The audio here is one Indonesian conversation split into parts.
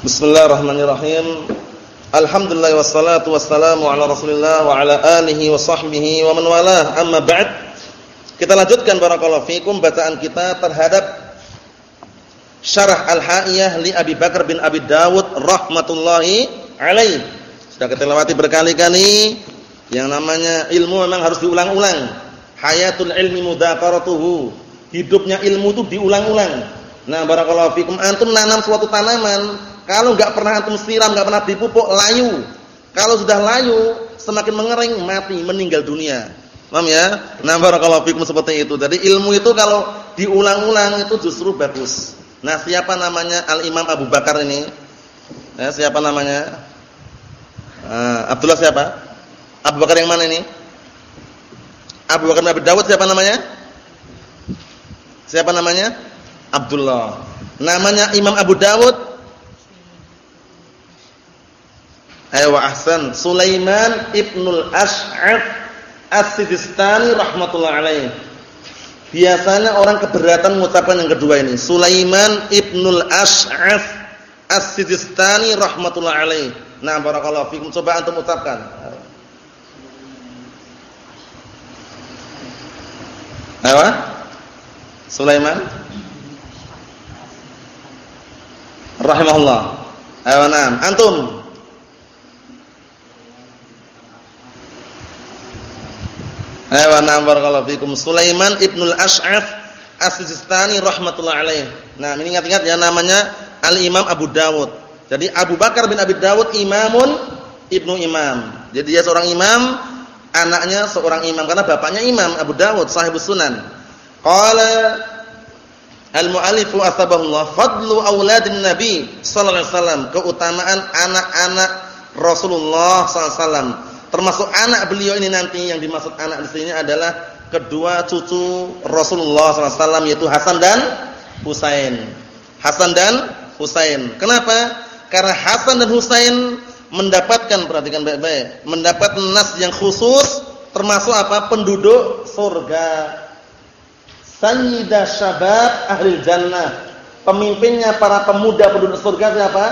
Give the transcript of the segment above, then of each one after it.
Bismillahirrahmanirrahim. Alhamdulillah wassalatu wassalamu ala Rasulillah wa ala alihi wa sahbihi wa man walah. Amma ba'd. Kita lanjutkan barakallahu fikum bacaan kita terhadap Syarah Al-Ha'iyah li Abi Bakar bin Abi Dawud rahmatullahi alaih. Sudah kita lewati berkali-kali yang namanya ilmu memang harus diulang-ulang. Hayatul ilmi mudzakaratuhu. Hidupnya ilmu itu diulang-ulang. Nah, barakallahu fikum antum nanam suatu tanaman kalau nggak pernah antum siram, nggak pernah dipupuk, layu. Kalau sudah layu, semakin mengering, mati, meninggal dunia. Paham ya? Nah, barakallahu fikum seperti itu. Jadi ilmu itu kalau diulang-ulang itu justru bagus. Nah, siapa namanya Al-Imam Abu Bakar ini? Ya, siapa namanya? Uh, Abdullah siapa? Abu Bakar yang mana ini? Abu Bakar Nabi Dawud siapa namanya? Siapa namanya? Abdullah. Namanya Imam Abu Dawud Ayo ahsan. Sulaiman ibnul Ash'af As-Sijistani rahmatullah alaih. Biasanya orang keberatan mengucapkan yang kedua ini. Sulaiman ibnul Ash'af As-Sijistani rahmatullah alaih. Nah, barakallahu fikum. Coba antum ucapkan. Ayo. Sulaiman rahimahullah. Ayo, nah. Antum Ayo na'am barakallahu fikum. Sulaiman Ibnul Ash'af As-Sijistani rahimatullah alaih. Nah, ini ingat-ingat ya namanya Al-Imam Abu Dawud. Jadi Abu Bakar bin Abi Dawud imamun ibnu imam. Jadi dia seorang imam, anaknya seorang imam karena bapaknya imam Abu Dawud sahibus sunan. Qala Al-mu'allifu asbahullah fadlu auladin nabi sallallahu alaihi wasallam, keutamaan anak-anak Rasulullah sallallahu alaihi wasallam Termasuk anak beliau ini nanti yang dimaksud anak di sini adalah kedua cucu Rasulullah SAW yaitu Hasan dan Husain. Hasan dan Husain. Kenapa? Karena Hasan dan Husain mendapatkan perhatikan baik-baik, mendapat nas yang khusus termasuk apa? penduduk surga. Sayyidah syabab ahli jannah. Pemimpinnya para pemuda penduduk surga siapa?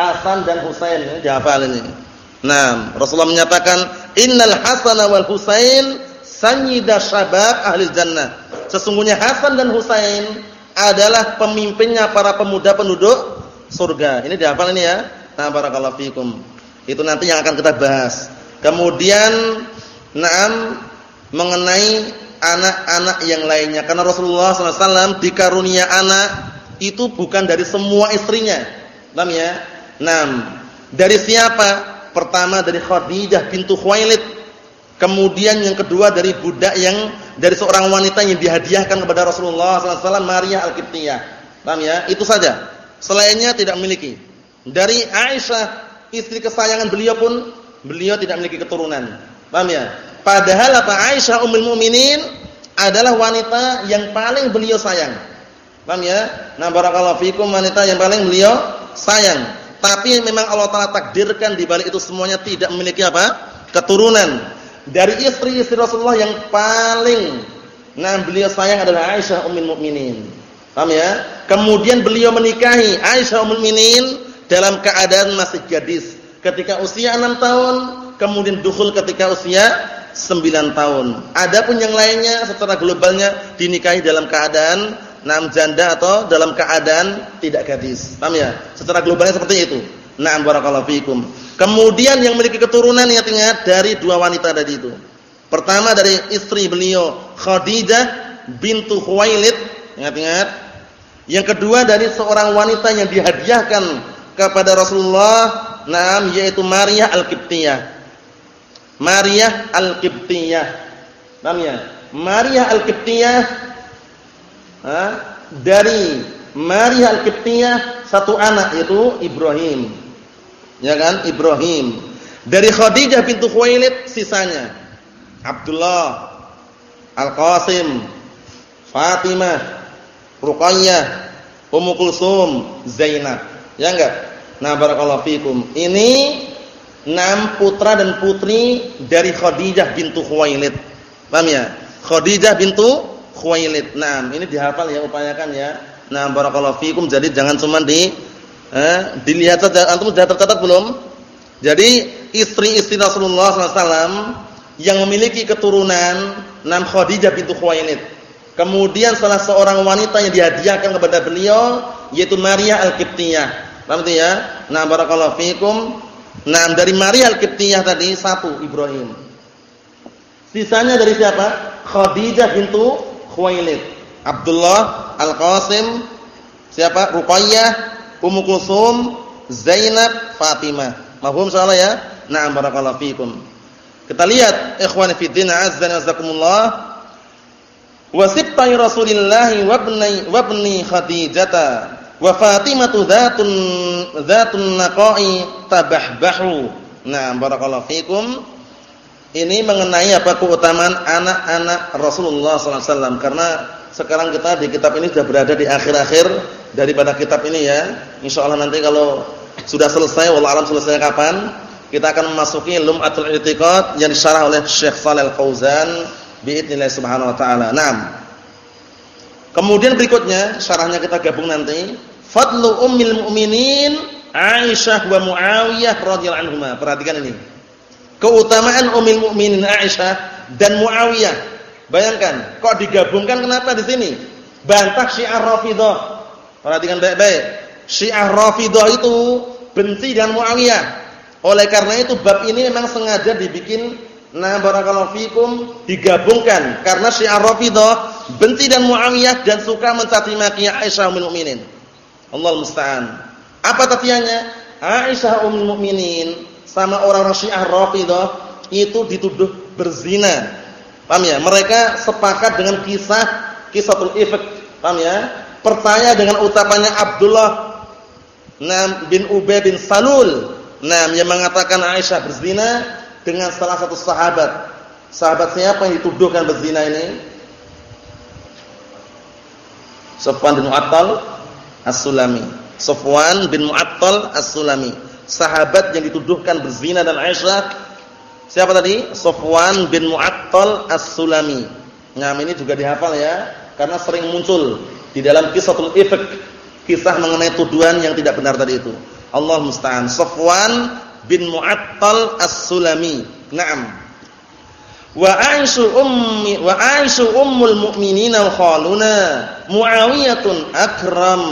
Hasan dan Husain. Ini dihafal ini. Nah, Rasulullah menyatakan innal Hasan wal Husain sayyida syabab ahli jannah. Sesungguhnya Hasan dan Husain adalah pemimpinnya para pemuda penduduk surga. Ini dihafal ini ya. Nah, barakallahu fikum. Itu nanti yang akan kita bahas. Kemudian na'am mengenai anak-anak yang lainnya karena Rasulullah SAW dikarunia anak itu bukan dari semua istrinya. Paham ya? Dari siapa? Pertama dari Khadijah pintu Khuwailid. Kemudian yang kedua dari budak yang dari seorang wanita yang dihadiahkan kepada Rasulullah SAW Maria Al-Qibtiyah. Ya? Itu saja. Selainnya tidak memiliki. Dari Aisyah istri kesayangan beliau pun beliau tidak memiliki keturunan. Paham ya? Padahal apa Aisyah ummul mukminin adalah wanita yang paling beliau sayang. Paham ya? Nah, barakallahu fikum wanita yang paling beliau sayang. Tapi memang Allah Taala takdirkan di balik itu semuanya tidak memiliki apa? keturunan. Dari istri-istri Rasulullah yang paling nah beliau sayang adalah Aisyah ummul mukminin. Paham ya? Kemudian beliau menikahi Aisyah ummul mukminin dalam keadaan masih gadis. Ketika usia 6 tahun, kemudian dukhul ketika usia 9 tahun. Adapun yang lainnya secara globalnya dinikahi dalam keadaan Naam janda atau dalam keadaan tidak gadis. Paham ya? Secara globalnya seperti itu. Naam barakallahu fikum. Kemudian yang memiliki keturunan ingat ingat dari dua wanita tadi itu. Pertama dari istri beliau Khadijah bintu Khuwailid, ingat-ingat. Yang kedua dari seorang wanita yang dihadiahkan kepada Rasulullah, naam yaitu Maria Al-Qibtiyah. Maria Al-Qibtiyah. Paham ya? Maria Al-Qibtiyah? Dari Maria Al-Qibtiyah satu anak yaitu Ibrahim. Ya kan? Ibrahim. Dari Khadijah bintu Khuwailid sisanya Abdullah, Al-Qasim, Fatimah, Ruqayyah, Ummu Kulsum, Zainab. Ya enggak? Nah, barakallahu fikum. Ini enam putra dan putri dari Khadijah bintu Khuwailid. Paham ya? Khadijah bintu Khuwailid. Nah, ini dihafal ya, upayakan ya. Nah, barakallahu fikum. Jadi jangan cuma di Eh, dilihat saja antum sudah tercatat belum? Jadi istri-istri Rasulullah SAW yang memiliki keturunan Nam Khadijah bintu Khuwailid. Kemudian salah seorang wanita yang dihadiahkan kepada beliau yaitu Maria Al-Qibtiyah. Paham itu ya? Nah, barakallahu fikum. Nah, dari Maria Al-Qibtiyah tadi satu Ibrahim. Sisanya dari siapa? Khadijah bintu Khuwailid. Abdullah Al-Qasim, siapa? Ruqayyah Ummu Kulsum, Zainab, Fatimah. Mahfum salah ya? Na'am barakallahu fikum. Kita lihat ikhwani fi din azza wa jazakumullah. Wa sibtai Rasulillah wa ibni wa ibni Khadijata wa Fatimatu dzatun dzatun naqai tabahbahu. Nah, barakallahu fikum. Ini mengenai apa keutamaan anak-anak Rasulullah wasallam karena sekarang kita di kitab ini sudah berada di akhir-akhir daripada kitab ini ya. Insyaallah nanti kalau sudah selesai alam selesai kapan, kita akan memasuki Lum'atul I'tiqad yang disyarah oleh Syekh Shalal Fauzan biidznillah subhanahu wa taala. Naam. Kemudian berikutnya syarahnya kita gabung nanti. Fadlu ummil mu'minin Aisyah wa Muawiyah radhiyallahu anhuma. Perhatikan ini. Keutamaan ummil mu'minin Aisyah dan Muawiyah. Bayangkan, kok digabungkan kenapa di sini? Bantah Syiah Rafidhah Perhatikan baik-baik. Syiah Rafidah itu benci dengan Muawiyah. Oleh karena itu bab ini memang sengaja dibikin nah barakallahu fikum digabungkan karena Syiah Rafidah benci dan Muawiyah dan suka mencaci maki Aisyah ummul mukminin. Allah musta'an. Apa tatiannya? Aisyah ummul mukminin sama orang-orang Syiah Rafidah itu dituduh berzina. Paham ya? Mereka sepakat dengan kisah kisatul ifk. Paham ya? percaya dengan ucapannya Abdullah bin Ubay bin Salul Nam yang mengatakan Aisyah berzina dengan salah satu sahabat. Sahabat siapa yang dituduhkan berzina ini? Sofwan bin Mu'attal As-Sulami. Sofwan bin Mu'attal As-Sulami. Sahabat yang dituduhkan berzina dan Aisyah siapa tadi? Sofwan bin Mu'attal As-Sulami. Nah, ini juga dihafal ya karena sering muncul di dalam kisahul ifk, kisah mengenai tuduhan yang tidak benar tadi itu. Allah musta'an. Safwan bin Mu'attal As-Sulami. Naam. Wa Aisyu ummi wa Aisyu ummul mu'minin al-khaluna Muawiyatun akram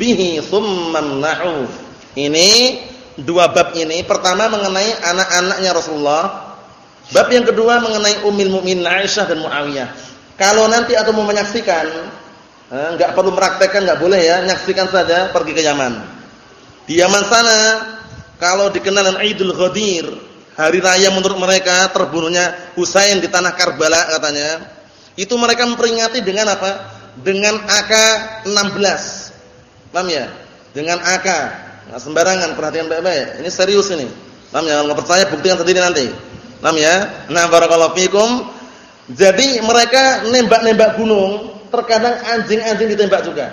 bihi thumma nahu. Ini dua bab ini pertama mengenai anak-anaknya Rasulullah. Bab yang kedua mengenai ummul mukminin Aisyah dan Muawiyah. Kalau nanti atau mau menyaksikan enggak perlu meraktekkan enggak boleh ya, nyaksikan saja pergi ke Yaman. Di Yaman sana kalau dikenal dengan Idul Ghadir, hari raya menurut mereka terbunuhnya Husain di tanah Karbala katanya. Itu mereka memperingati dengan apa? Dengan AK-16. Paham ya? Dengan AK. Nah, sembarangan, perhatian baik-baik. Ini serius ini. Paham ya? Kalau percaya buktikan sendiri nanti. Paham ya? Nah, barakallahu fikum. Jadi mereka nembak-nembak gunung terkadang anjing-anjing ditembak juga.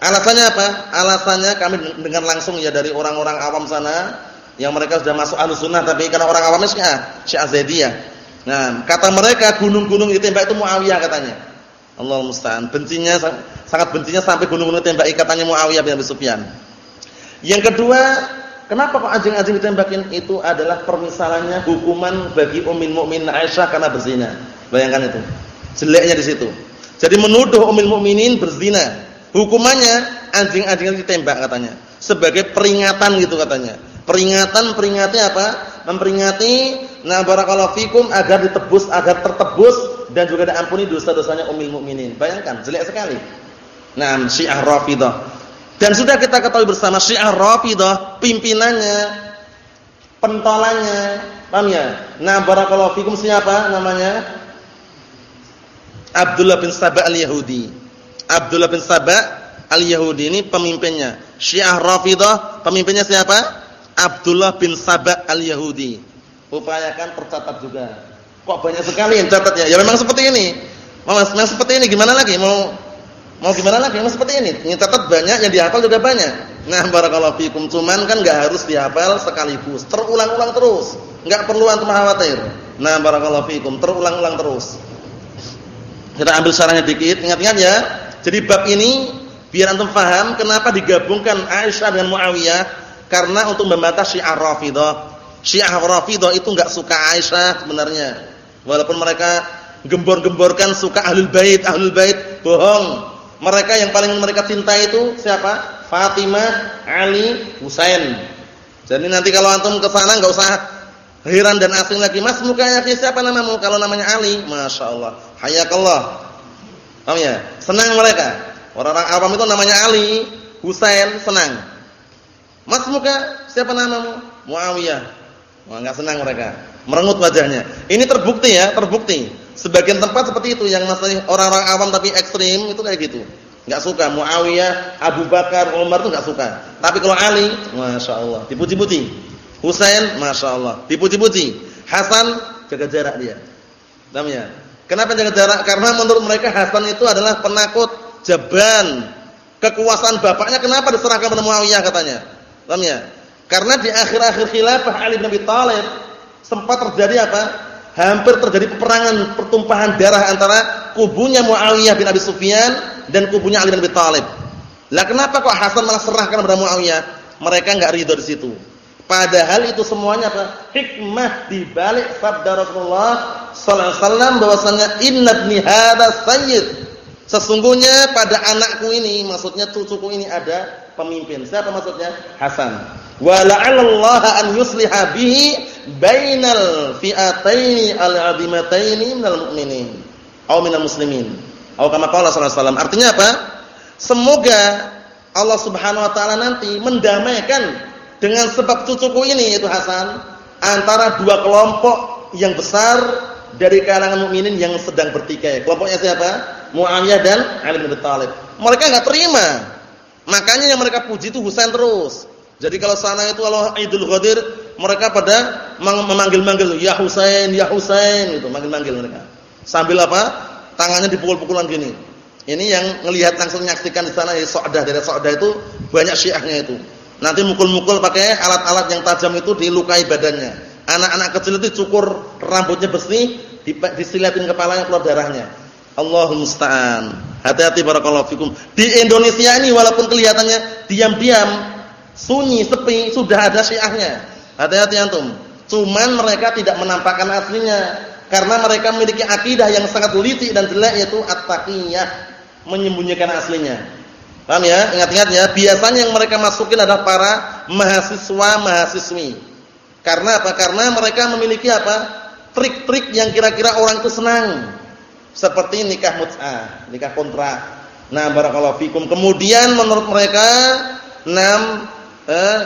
Alasannya apa? Alasannya kami dengar langsung ya dari orang-orang awam sana yang mereka sudah masuk Ahlussunnah tapi karena orang awamnya Syiah, Syiah Zaidiyah. Nah, kata mereka gunung-gunung ditembak itu Muawiyah katanya. Allah musta'an. Bencinya sangat bencinya sampai gunung-gunung ditembak katanya Muawiyah bin Abi Sufyan. Yang kedua, kenapa kok anjing-anjing ditembakin? Itu adalah permisalannya hukuman bagi Ummul Mukminin Aisyah karena berzina. Bayangkan itu. Jeleknya di situ. Jadi menuduh Ummul Mukminin berzina. Hukumannya anjing-anjing ditembak katanya. Sebagai peringatan gitu katanya. Peringatan peringati apa? Memperingati na barakallahu fikum agar ditebus, agar tertebus dan juga diampuni dosa-dosanya Ummul Mukminin. Bayangkan, jelek sekali. Nah, Syiah Rafidah. Dan sudah kita ketahui bersama Syiah Rafidah pimpinannya, pentolannya, paham ya? Nah, barakallahu fikum siapa namanya? Abdullah bin Sabah al-Yahudi. Abdullah bin Sabah al-Yahudi ini pemimpinnya. Syiah Rafidah pemimpinnya siapa? Abdullah bin Sabah al-Yahudi. Upayakan tercatat juga. Kok banyak sekali yang catat ya? Ya memang seperti ini. Memang, memang seperti ini gimana lagi? Mau mau gimana lagi? Memang seperti ini. Catat banyak, yang dihafal juga banyak. Nah, barakallahu fikum. Cuman kan enggak harus dihafal sekaligus. Terulang-ulang terus. Enggak perlu antum khawatir. Nah, barakallahu fikum. Terulang-ulang terus. Kita ambil syarahnya dikit, ingat-ingat ya. Jadi bab ini Biar antum paham kenapa digabungkan Aisyah dengan Muawiyah karena untuk membantah Syiah Rafidhah. Syiah Rafidhah itu enggak suka Aisyah sebenarnya. Walaupun mereka gembor-gemborkan suka Ahlul Bait, Ahlul Bait, bohong. Mereka yang paling mereka cintai itu siapa? Fatimah, Ali, Husain. Jadi nanti kalau antum ke sana enggak usah heran dan asing lagi. Mas mukanya siapa namamu? Kalau namanya Ali, Masya Allah. Hayakallah. Paham ya? Senang mereka. Orang-orang awam itu namanya Ali, Husain, senang. Mas muka, siapa namamu? Muawiyah. Wah, enggak senang mereka. Merengut wajahnya. Ini terbukti ya, terbukti. Sebagian tempat seperti itu yang masalah orang-orang awam tapi ekstrim itu kayak gitu. Enggak suka Muawiyah, Abu Bakar, Umar itu enggak suka. Tapi kalau Ali, Masya Allah, dipuji-puji. Husain, Masya Allah, dipuji-puji. Hasan, jaga jarak dia. Namanya. Kenapa jaga jarak? Karena menurut mereka Hasan itu adalah penakut jaban kekuasaan bapaknya kenapa diserahkan pada Muawiyah katanya. Paham ya? Karena di akhir-akhir khilafah Ali bin Abi Thalib sempat terjadi apa? Hampir terjadi peperangan, pertumpahan darah antara kubunya Muawiyah bin Abi Sufyan dan kubunya Ali bin Abi Thalib. Lah kenapa kok Hasan malah serahkan pada Muawiyah? Mereka enggak ridho di situ. Padahal itu semuanya apa? Hikmah di balik sabda Rasulullah sallallahu alaihi wasallam bahwasanya inna ibni hadza sayyid Sesungguhnya pada anakku ini, maksudnya cucuku ini ada pemimpin. Siapa maksudnya? Hasan. Wa la'allallaha an yusliha bihi bainal fi'ataini al-'azimataini minal mu'minin aw minal muslimin. Aw kama qala sallallahu alaihi wasallam. Artinya apa? Semoga Allah Subhanahu wa taala nanti mendamaikan dengan sebab cucuku ini yaitu Hasan antara dua kelompok yang besar dari kalangan mukminin yang sedang bertikai. Kelompoknya siapa? Muawiyah dan Ali bin Abi. Mereka enggak terima. Makanya yang mereka puji itu Husain terus. Jadi kalau sana itu kalau Idul Ghadir mereka pada memanggil-manggil ya Husain, ya Husain itu manggil-manggil mereka. Sambil apa? Tangannya dipukul-pukulan gini. Ini yang ngelihat langsung menyaksikan di sana ya Sa'dah dari Sa'dah itu banyak Syiahnya itu. Nanti mukul-mukul pakai alat-alat yang tajam itu dilukai badannya. Anak-anak kecil itu cukur rambutnya bersih, disilatin kepalanya keluar darahnya. Allahul musta'an. Hati-hati barakallahu fikum. Di Indonesia ini walaupun kelihatannya diam-diam, sunyi, sepi, sudah ada syiahnya. Hati-hati antum. Cuman mereka tidak menampakkan aslinya karena mereka memiliki akidah yang sangat licik dan jelek yaitu at-taqiyah, menyembunyikan aslinya. Paham ya? Ingat-ingat ya, biasanya yang mereka masukin adalah para mahasiswa-mahasiswi. Karena apa? Karena mereka memiliki apa? Trik-trik yang kira-kira orang itu senang seperti nikah mut'ah, nikah kontrak. Nah, barakallahu fikum. Kemudian menurut mereka, enam eh,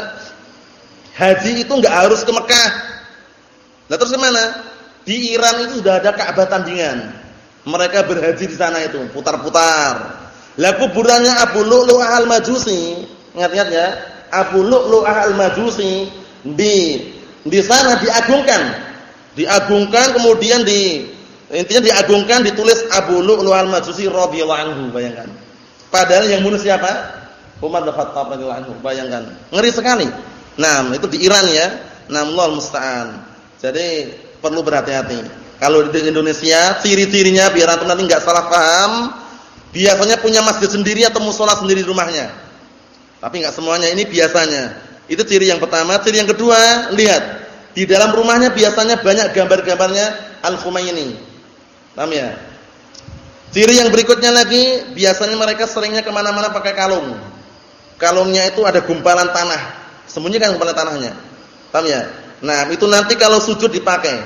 haji itu enggak harus ke Mekah. Nah, terus ke mana? Di Iran itu sudah ada Ka'bah tandingan. Mereka berhaji di sana itu, putar-putar. Lah kuburannya Abu Lu'lu'ah al-Majusi, ingat-ingat ya, Abu Lu'lu'ah al-Majusi di di sana diagungkan. Diagungkan kemudian di Intinya diagungkan ditulis Abu Lu'lu' al-Majusi radhiyallahu anhu, bayangkan. Padahal yang bunuh siapa? Umar bin Khattab radhiyallahu anhu, bayangkan. Ngeri sekali. Nah, itu di Iran ya. Allah musta'an. Jadi perlu berhati-hati. Kalau di Indonesia, ciri-cirinya biar antum nanti enggak salah paham, biasanya punya masjid sendiri atau musola sendiri di rumahnya. Tapi enggak semuanya, ini biasanya. Itu ciri yang pertama. Ciri yang kedua, lihat. Di dalam rumahnya biasanya banyak gambar-gambarnya Al-Khumaini. Paham ya? Ciri yang berikutnya lagi, biasanya mereka seringnya ke mana-mana pakai kalung. Kalungnya itu ada gumpalan tanah. Sembunyikan gumpalan tanahnya. Paham ya? Nah, itu nanti kalau sujud dipakai.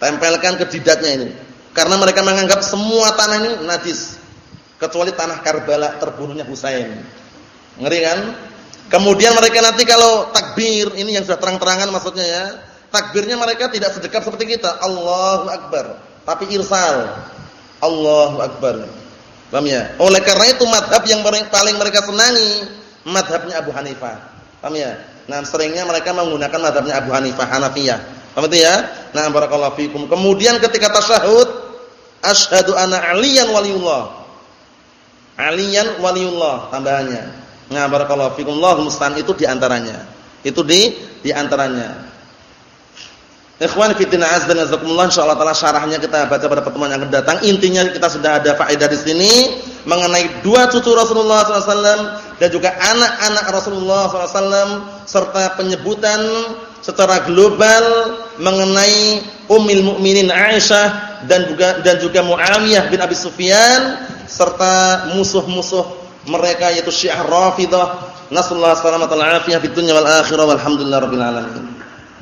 Tempelkan ke jidatnya ini. Karena mereka menganggap semua tanah ini najis. Kecuali tanah Karbala terbunuhnya Husain. Ngeri kan? Kemudian mereka nanti kalau takbir, ini yang sudah terang-terangan maksudnya ya. Takbirnya mereka tidak sedekap seperti kita. Allahu Akbar tapi irsal. Allahu akbar. Paham ya? Oleh karena itu madhab yang paling mereka senangi madhabnya Abu Hanifah. Paham ya? Nah, seringnya mereka menggunakan madhabnya Abu Hanifah Hanafiyah. Paham itu ya? Nah, barakallahu fikum. Kemudian ketika tasyahud, asyhadu anna aliyan waliullah. Aliyan waliullah tambahannya. Nah, barakallahu fikum. Allah musta'an itu di antaranya. Itu di di antaranya. Ikhwan azza wa jalla insyaallah taala syarahnya kita baca pada pertemuan yang akan datang. Intinya kita sudah ada faedah di sini mengenai dua cucu Rasulullah SAW dan juga anak-anak Rasulullah SAW serta penyebutan secara global mengenai Ummul Mukminin Aisyah dan juga dan juga Muawiyah bin Abi Sufyan serta musuh-musuh mereka yaitu Syiah Rafidhah. Nasallahu alaihi wasallam fid dunya wal akhirah walhamdulillahirabbil alamin.